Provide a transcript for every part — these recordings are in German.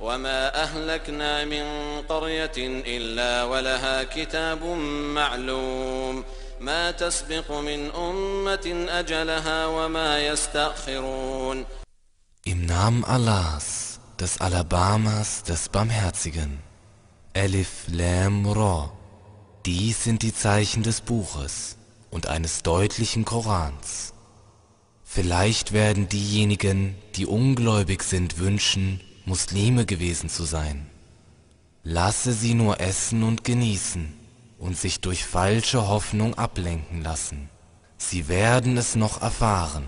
وما أهلكنا من قرية إلا ولها كتاب معلوم ما تسبق من أمة أجلها وما يستأخرون Im Namen Allahs, des Alabamas, des Barmherzigen. Elif Lam Ra. Dies sind die Zeichen des Buches und eines deutlichen Korans. Vielleicht werden diejenigen, die ungläubig sind, wünschen, Muslime gewesen zu sein. Lasse sie nur essen und genießen und sich durch falsche Hoffnung ablenken lassen. Sie werden es noch erfahren.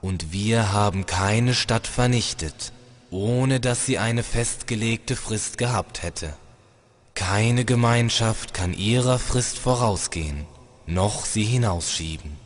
Und wir haben keine Stadt vernichtet, ohne dass sie eine festgelegte Frist gehabt hätte. Keine Gemeinschaft kann ihrer Frist vorausgehen, noch sie hinausschieben.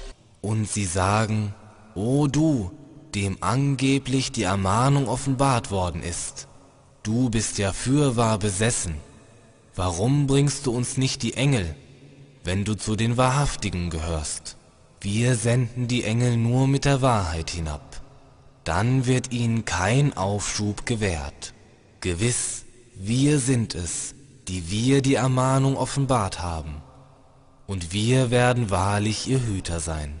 Und sie sagen, O du, dem angeblich die Ermahnung offenbart worden ist, du bist ja fürwahr besessen. Warum bringst du uns nicht die Engel, wenn du zu den Wahrhaftigen gehörst? Wir senden die Engel nur mit der Wahrheit hinab. Dann wird ihnen kein Aufschub gewährt. Gewiss, wir sind es, die wir die Ermahnung offenbart haben. Und wir werden wahrlich ihr Hüter sein.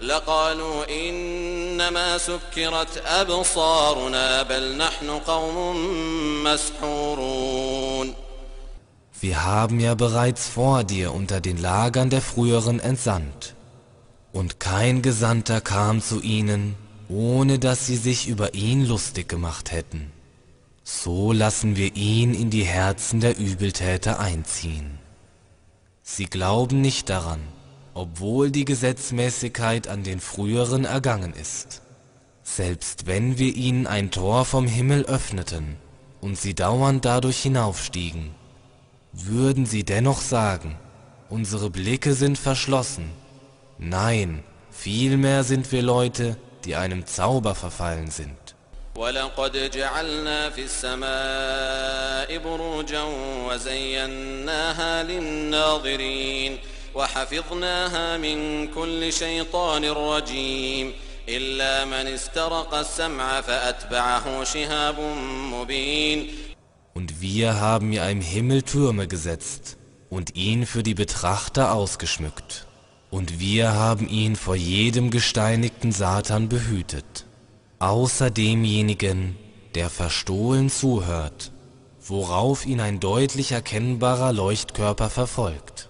لقالوا إنما سكرت أبصارنا بل نحن قوم مسحورون Wir haben ja bereits vor dir unter den Lagern der früheren entsandt. Und kein Gesandter kam zu ihnen, ohne dass sie sich über ihn lustig gemacht hätten. So lassen wir ihn in die Herzen der Übeltäter einziehen. Sie glauben nicht daran, obwohl die Gesetzmäßigkeit an den früheren ergangen ist. Selbst wenn wir ihnen ein Tor vom Himmel öffneten und sie dauernd dadurch hinaufstiegen, würden sie dennoch sagen, unsere Blicke sind verschlossen. Nein, vielmehr sind wir Leute, die einem Zauber verfallen sind. ولقد جعلنا في السماء بروجا وزيناها للناظرين وحفظناها من كل شيطان رجيم إلا من استرق السمع فأتبعه شهاب مبين Und wir haben ihr im Himmel Türme gesetzt und ihn für die Betrachter ausgeschmückt. Und wir haben ihn vor jedem gesteinigten Satan behütet, außer demjenigen, der verstohlen zuhört, worauf ihn ein deutlich erkennbarer Leuchtkörper verfolgt.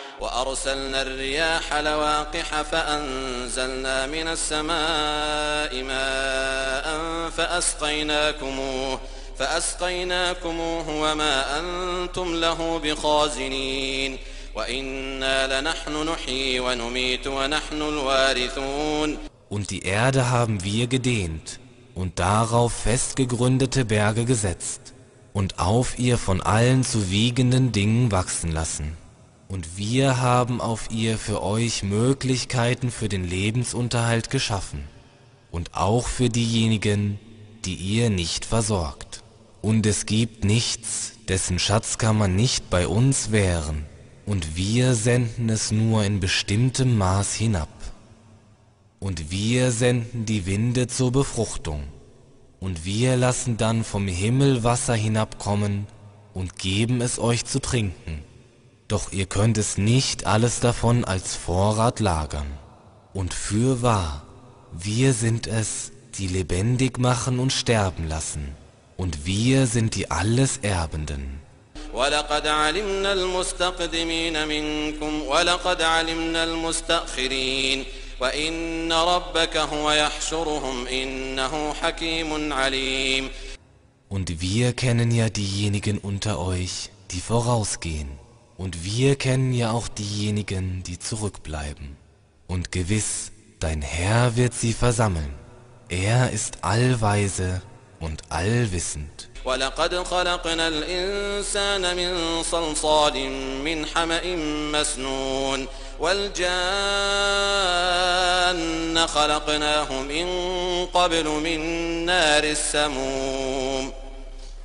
وأرسلنا الرياح لواقح فأنزلنا من السماء ماء فأسقيناكموه فأسقيناكموه وما أنتم له بخازنين وإنا لنحن نحيي ونميت ونحن الوارثون Und die Erde haben wir gedehnt und darauf festgegründete Berge gesetzt und auf ihr von allen zu wiegenden Dingen wachsen lassen. Und wir haben auf ihr für euch Möglichkeiten für den Lebensunterhalt geschaffen und auch für diejenigen, die ihr nicht versorgt. Und es gibt nichts, dessen Schatzkammer nicht bei uns wären, und wir senden es nur in bestimmtem Maß hinab. Und wir senden die Winde zur Befruchtung, und wir lassen dann vom Himmel Wasser hinabkommen und geben es euch zu trinken. Doch ihr könnt es nicht alles davon als Vorrat lagern. Und fürwahr, wir sind es, die lebendig machen und sterben lassen, und wir sind die alles Erbenden. ولقد علمنا المستقدمين منكم ولقد علمنا المستأخرين وإن ربك هو يحشرهم إنه حكيم عليم Und wir kennen ja diejenigen unter euch, die vorausgehen. Und wir kennen ja auch diejenigen, die zurückbleiben. Und gewiss, dein Herr wird sie versammeln. Er ist allweise und allwissend. ولقد خلقنا الإنسان من صلصال من حمأ مسنون والجان خلقناه من قبل من نار السموم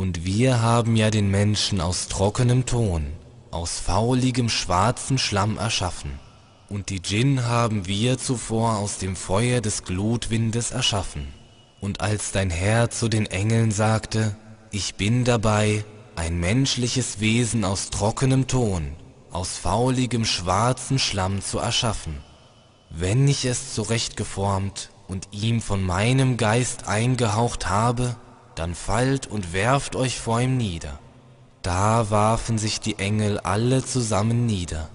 Und wir haben ja den Menschen aus trockenem Ton, aus fauligem schwarzen Schlamm erschaffen. Und die Djinn haben wir zuvor aus dem Feuer des Glutwindes erschaffen. Und als dein Herr zu den Engeln sagte, ich bin dabei, ein menschliches Wesen aus trockenem Ton, aus fauligem schwarzen Schlamm zu erschaffen, wenn ich es zurechtgeformt und ihm von meinem Geist eingehaucht habe, dann fallt und werft euch vor ihm nieder. Da warfen sich die Engel alle zusammen nieder,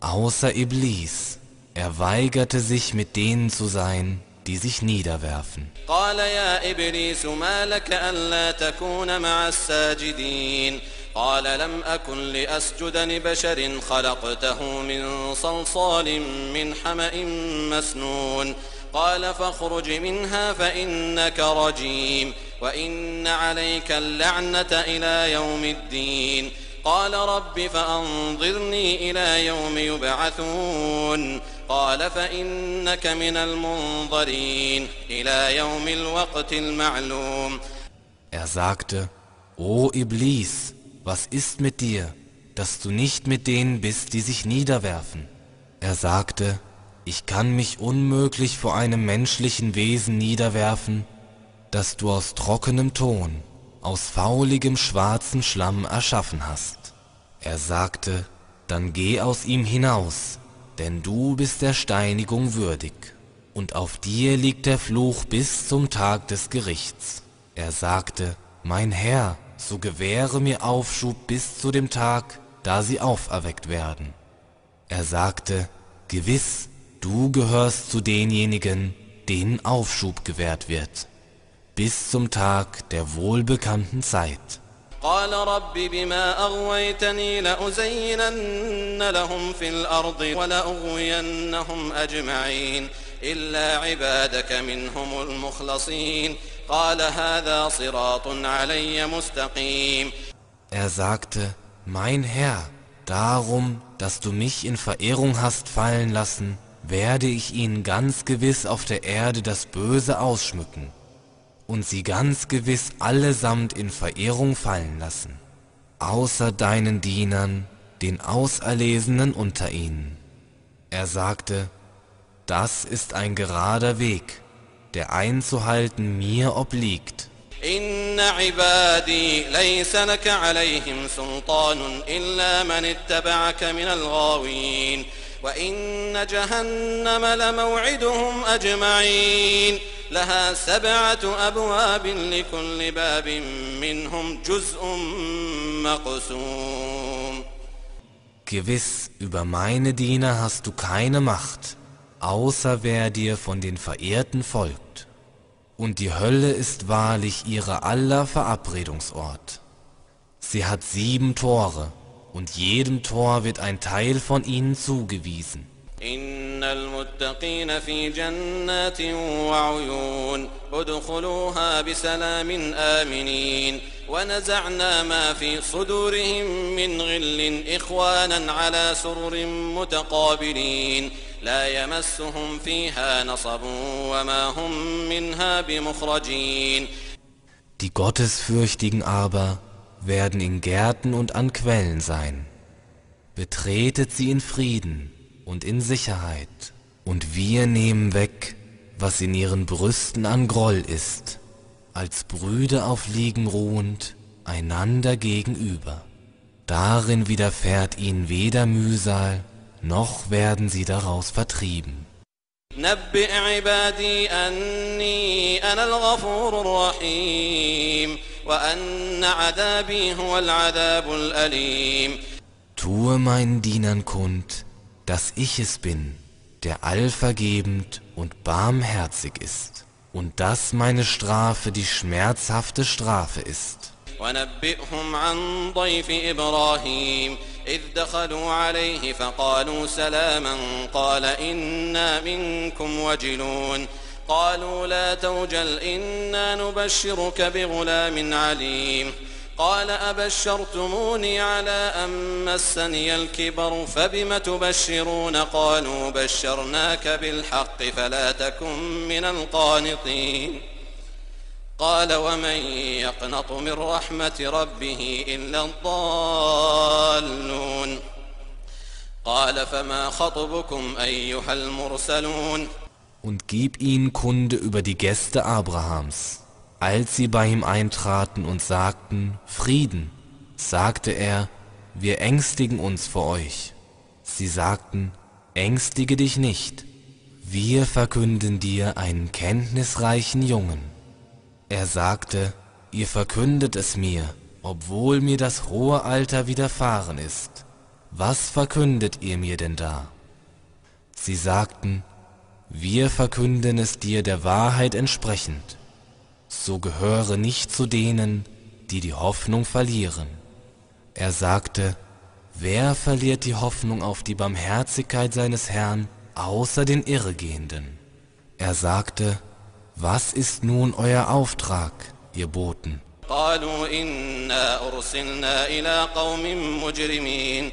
außer Iblis, er weigerte sich mit denen zu sein, die sich niederwerfen. قال يا إبليس ما لك ألا تكون مع الساجدين قال لم أكن لأسجد لبشر خلقته من صلصال من حمأ مسنون قال فاخرج منها فإنك رجيم وإن عليك اللعنة إلى يوم الدين. قال رب فأنظرني إلى يوم يبعثون. قال فإنك من المنظرين إلى يوم الوقت المعلوم. Er sagte, O Iblis, was ist mit dir, dass du nicht mit denen bist, die sich niederwerfen? Er sagte, ich kann mich unmöglich vor einem menschlichen Wesen niederwerfen, das du aus trockenem Ton, aus fauligem schwarzen Schlamm erschaffen hast. Er sagte, dann geh aus ihm hinaus, denn du bist der Steinigung würdig, und auf dir liegt der Fluch bis zum Tag des Gerichts. Er sagte, mein Herr, so gewähre mir Aufschub bis zu dem Tag, da sie auferweckt werden. Er sagte, gewiss, du gehörst zu denjenigen, denen Aufschub gewährt wird, bis zum Tag der wohlbekannten Zeit. قال رب بما أغويتني لأزينن لهم في الأرض ولأغوينهم أجمعين إلا عبادك منهم المخلصين قال هذا صراط علي مستقيم Er sagte, mein Herr, darum, dass du mich in Verehrung hast fallen lassen, werde ich ihnen ganz gewiss auf der Erde das Böse ausschmücken und sie ganz gewiss allesamt in Verehrung fallen lassen, außer deinen Dienern, den Auserlesenen unter ihnen. Er sagte, das ist ein gerader Weg, der einzuhalten mir obliegt. إن عبادي ليس لك عليهم سلطان إلا من اتبعك من الغاوين وإن جهنم لموعدهم أجمعين لها سبعة أبواب لكل باب منهم جزء مقسوم Gewiss, über meine Diener hast du keine Macht, außer wer dir von den Verehrten folgt. Und die Hölle ist wahrlich ihrer aller Verabredungsort. Sie hat sieben Tore, und jedem Tor wird ein Teil von ihnen zugewiesen. إن المتقين في جنات وعيون ادخلوها بسلام آمنين ونزعنا ما في صدورهم من غل إخوانا على سرر متقابلين لا يمسهم فيها نصب وما هم منها بمخرجين Die Gottesfürchtigen aber werden in Gärten und an Quellen sein. Betretet sie in Frieden und in Sicherheit, und wir nehmen weg, was in ihren Brüsten an Groll ist, als Brüder auf Liegen ruhend, einander gegenüber. Darin widerfährt ihnen weder Mühsal, noch werden sie daraus vertrieben. نبئ عبادي أني أنا الغفور الرحيم وأن عذابي هو العذاب الأليم Tue meinen Dienern kund, dass ich es bin, der allvergebend und barmherzig ist, und dass meine Strafe die schmerzhafte Strafe ist. ونبئهم عن ضيف إبراهيم إذ دخلوا عليه فقالوا سلاما قال إنا منكم وجلون قالوا لا توجل إنا نبشرك بغلام عليم. قال أبشرتموني على أن مسني الكبر فبم تبشرون؟ قالوا بشرناك بالحق فلا تكن من القانطين. قال ومن يقنط من رحمة ربه إلا الضالون؟ قال فما خطبكم أيها المرسلون؟ Und gib ihnen Kunde über die Gäste Abrahams. Als sie bei ihm eintraten und sagten, Frieden, sagte er, wir ängstigen uns vor euch. Sie sagten, ängstige dich nicht, wir verkünden dir einen kenntnisreichen Jungen. Er sagte, ihr verkündet es mir, obwohl mir das hohe Alter widerfahren ist. Was verkündet ihr mir denn da? Sie sagten, wir verkünden es dir der Wahrheit entsprechend. So gehöre nicht zu denen, die die Hoffnung verlieren. Er sagte, wer verliert die Hoffnung auf die Barmherzigkeit seines Herrn, außer den Irregehenden? Er sagte, was ist nun euer Auftrag, ihr Boten? قالوا إنا أرسلنا إلى قوم مجرمين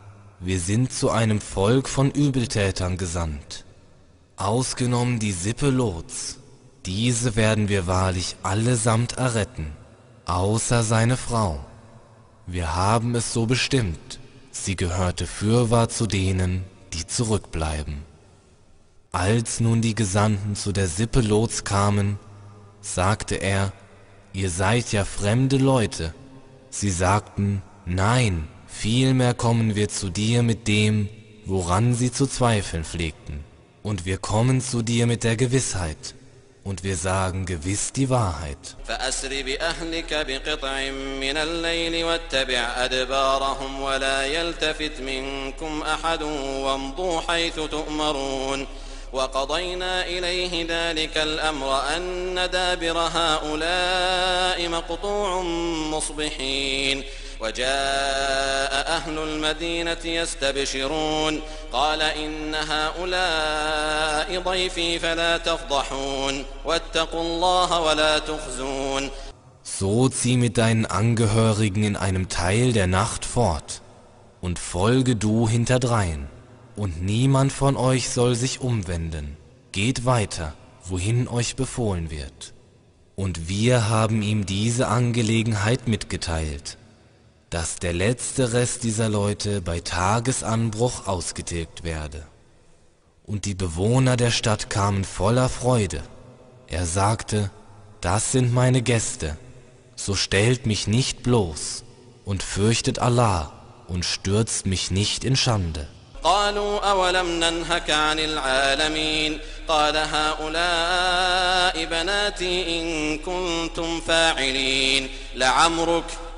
wir sind zu einem Volk von Übeltätern gesandt, ausgenommen die Sippe Lots. Diese werden wir wahrlich allesamt erretten, außer seine Frau. Wir haben es so bestimmt, sie gehörte fürwahr zu denen, die zurückbleiben. Als nun die Gesandten zu der Sippe Lots kamen, sagte er, ihr seid ja fremde Leute. Sie sagten, nein, vielmehr kommen wir zu dir mit dem, woran sie zu zweifeln pflegten. Und wir kommen zu dir mit der Gewissheit. Und wir sagen gewiss die Wahrheit. فأسر بأهلك بقطع من الليل واتبع أدبارهم ولا يلتفت منكم أحد وامضوا حيث تؤمرون وقضينا إليه ذلك الأمر أن دابر هؤلاء مقطوع مصبحين وجاء أهل المدينة يستبشرون قال إن هؤلاء ضيفي فلا تفضحون واتقوا الله ولا تخزون So zieh mit deinen Angehörigen in einem Teil der Nacht fort und folge du hinterdrein. Und niemand von euch soll sich umwenden. Geht weiter wohin euch befohlen wird. Und wir haben ihm diese Angelegenheit mitgeteilt, dass der letzte Rest dieser Leute bei Tagesanbruch ausgetilgt werde. Und die Bewohner der Stadt kamen voller Freude. Er sagte, das sind meine Gäste, so stellt mich nicht bloß und fürchtet Allah und stürzt mich nicht in Schande. قالوا أولم ننهك عن العالمين قال هؤلاء بناتي إن كنتم فاعلين لعمرك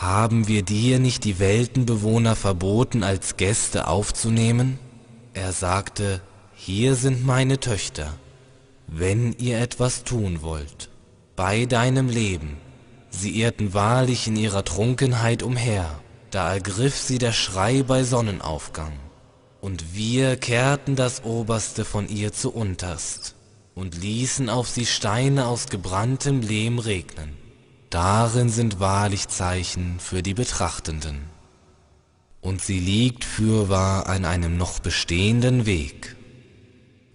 haben wir dir nicht die Weltenbewohner verboten, als Gäste aufzunehmen? Er sagte, hier sind meine Töchter, wenn ihr etwas tun wollt, bei deinem Leben. Sie irrten wahrlich in ihrer Trunkenheit umher, da ergriff sie der Schrei bei Sonnenaufgang. Und wir kehrten das Oberste von ihr zu unterst und ließen auf sie Steine aus gebranntem Lehm regnen Darin sind wahrlich Zeichen für die Betrachtenden. Und sie liegt fürwahr an einem noch bestehenden Weg.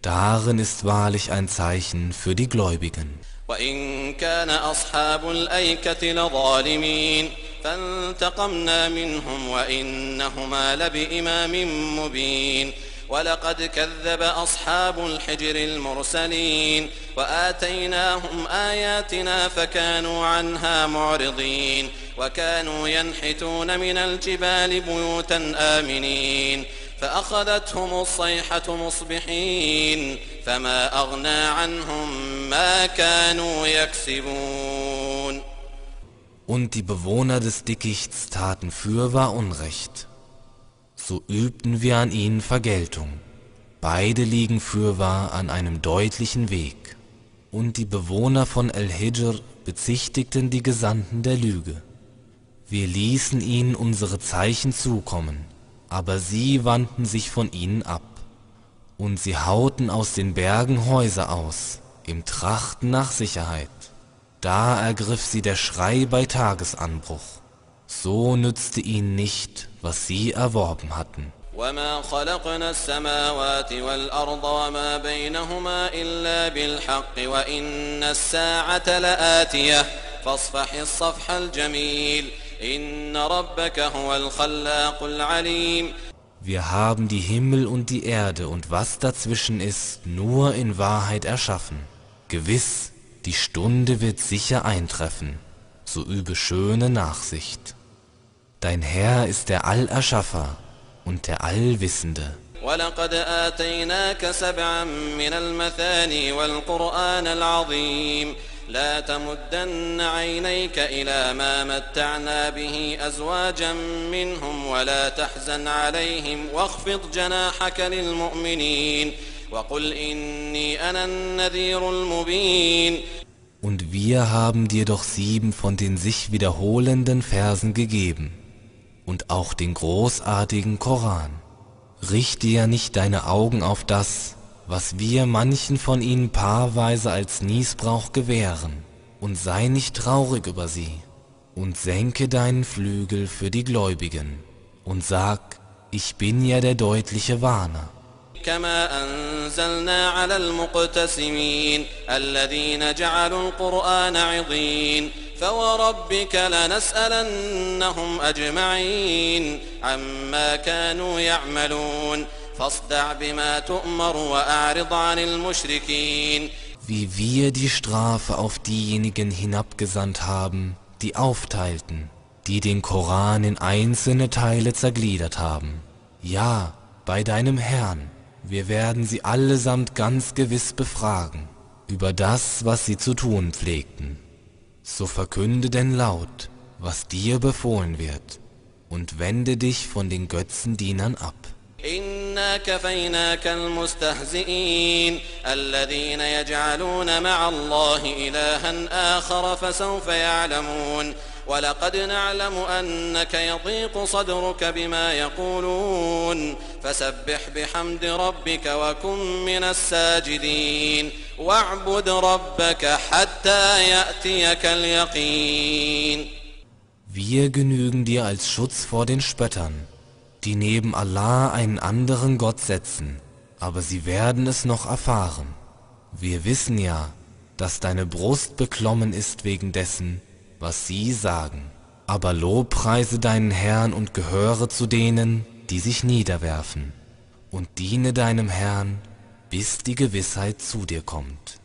Darin ist wahrlich ein Zeichen für die Gläubigen. وإن كان أصحاب الأيكة لظالمين فانتقمنا منهم وإنهما لبإمام مبين ولقد كذب أصحاب الحجر المرسلين وآتيناهم آياتنا فكانوا عنها معرضين وكانوا ينحتون من الجبال بيوتا آمنين فأخذتهم الصيحة مصبحين فما أغنى عنهم ما كانوا يكسبون Und die Bewohner des Dickichts taten fürwahr Unrecht. So übten wir an ihnen Vergeltung. Beide liegen fürwahr an einem deutlichen Weg. Und die Bewohner von El-Hijr bezichtigten die Gesandten der Lüge. Wir ließen ihnen unsere Zeichen zukommen aber sie wandten sich von ihnen ab. Und sie hauten aus den Bergen Häuser aus, im Trachten nach Sicherheit. Da ergriff sie der Schrei bei Tagesanbruch. So nützte ihnen nicht, was sie erworben hatten. وما خلقنا السماوات والأرض وما بينهما إلا بالحق وإن الساعة لآتية فاصفح الصفح الجميل إن ربك هو الخلاق العليم Wir haben die Himmel und die Erde und was dazwischen ist, nur in Wahrheit erschaffen. Gewiss, die Stunde wird sicher eintreffen, so übe schöne Nachsicht. Dein Herr ist der Allerschaffer und der Allwissende. ولقد آتيناك سبعا من المثاني والقرآن العظيم لا تمدن عينيك إلى ما متعنا به أزواجا منهم ولا تحزن عليهم واخفض جناحك للمؤمنين وقل إني أنا النذير المبين Und wir haben dir doch sieben von den sich wiederholenden Versen gegeben und auch den großartigen Koran. Richte ja nicht deine Augen auf das, was wir manchen von ihnen paarweise als Niesbrauch gewähren, und sei nicht traurig über sie, und senke deinen Flügel für die Gläubigen, und sag, ich bin ja der deutliche Warner. كما أنزلنا على المقتسمين الذين جعلوا القرآن عضين فوربك لنسألنهم أجمعين عما كانوا يعملون فاصدع بما تؤمر وأعرض عن المشركين Wie wir die Strafe auf diejenigen hinabgesandt haben, die aufteilten, die den Koran in einzelne Teile zergliedert haben. Ja, bei deinem Herrn, wir werden sie allesamt ganz gewiss befragen über das, was sie zu tun pflegten. So verkünde denn laut, was dir befohlen wird, und wende dich von den Götzendienern ab. إنا كفيناك المستهزئين الذين يجعلون مع الله إلها آخر فسوف يعلمون ولقد نعلم أنك يضيق صدرك بما يقولون فسبح بحمد ربك وكن من الساجدين واعبد ربك حتى يأتيك اليقين Wir genügen dir als Schutz vor den Spöttern, die neben Allah einen anderen Gott setzen, aber sie werden es noch erfahren. Wir wissen ja, dass deine Brust beklommen ist wegen dessen, was sie sagen. Aber lobpreise deinen Herrn und gehöre zu denen, die sich niederwerfen, und diene deinem Herrn, bis die Gewissheit zu dir kommt.